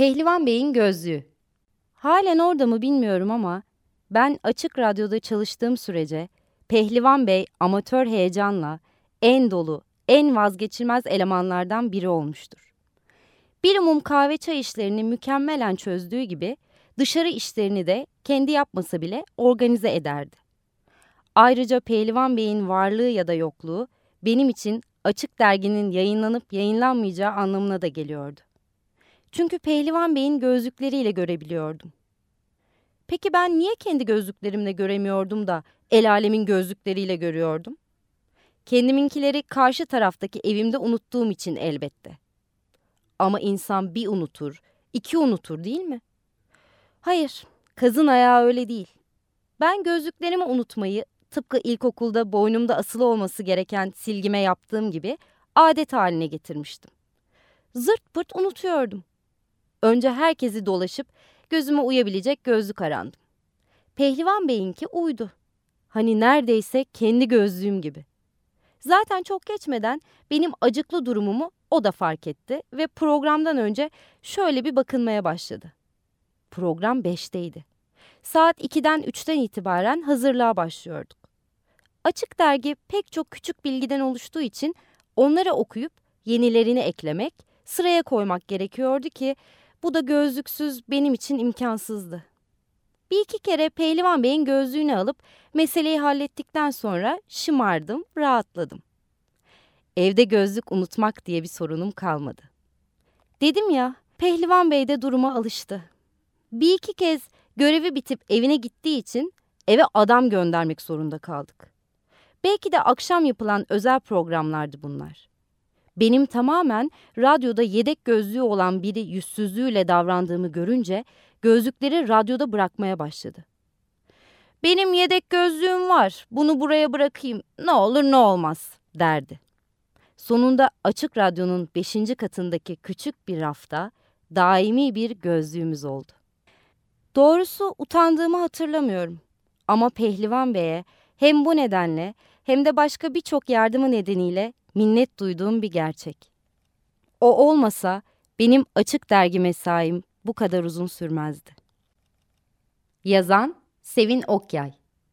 Pehlivan Bey'in gözlüğü. Halen orada mı bilmiyorum ama ben açık radyoda çalıştığım sürece Pehlivan Bey amatör heyecanla en dolu, en vazgeçilmez elemanlardan biri olmuştur. Bir mum kahve çay işlerini mükemmelen çözdüğü gibi dışarı işlerini de kendi yapmasa bile organize ederdi. Ayrıca Pehlivan Bey'in varlığı ya da yokluğu benim için açık derginin yayınlanıp yayınlanmayacağı anlamına da geliyordu. Çünkü Pehlivan Bey'in gözlükleriyle görebiliyordum. Peki ben niye kendi gözlüklerimle göremiyordum da el alemin gözlükleriyle görüyordum? Kendiminkileri karşı taraftaki evimde unuttuğum için elbette. Ama insan bir unutur, iki unutur değil mi? Hayır, kazın ayağı öyle değil. Ben gözlüklerimi unutmayı tıpkı ilkokulda boynumda asılı olması gereken silgime yaptığım gibi adet haline getirmiştim. Zırt pırt unutuyordum. Önce herkesi dolaşıp gözüme uyabilecek gözlük arandım. Pehlivan Bey'inki uydu. Hani neredeyse kendi gözlüğüm gibi. Zaten çok geçmeden benim acıklı durumumu o da fark etti ve programdan önce şöyle bir bakınmaya başladı. Program 5'teydi. Saat 2'den 3'ten itibaren hazırlığa başlıyorduk. Açık dergi pek çok küçük bilgiden oluştuğu için onları okuyup yenilerini eklemek, sıraya koymak gerekiyordu ki bu da gözlüksüz benim için imkansızdı. Bir iki kere Pehlivan Bey'in gözlüğünü alıp meseleyi hallettikten sonra şımardım, rahatladım. Evde gözlük unutmak diye bir sorunum kalmadı. Dedim ya, Pehlivan Bey de duruma alıştı. Bir iki kez görevi bitip evine gittiği için eve adam göndermek zorunda kaldık. Belki de akşam yapılan özel programlardı bunlar. Benim tamamen radyoda yedek gözlüğü olan biri yüzsüzlüğüyle davrandığımı görünce gözlükleri radyoda bırakmaya başladı. Benim yedek gözlüğüm var, bunu buraya bırakayım, ne olur ne olmaz derdi. Sonunda açık radyonun beşinci katındaki küçük bir rafta daimi bir gözlüğümüz oldu. Doğrusu utandığımı hatırlamıyorum. Ama Pehlivan Bey'e hem bu nedenle hem de başka birçok yardımı nedeniyle minnet duyduğum bir gerçek. O olmasa benim açık dergi mesaim bu kadar uzun sürmezdi. Yazan Sevin Okyay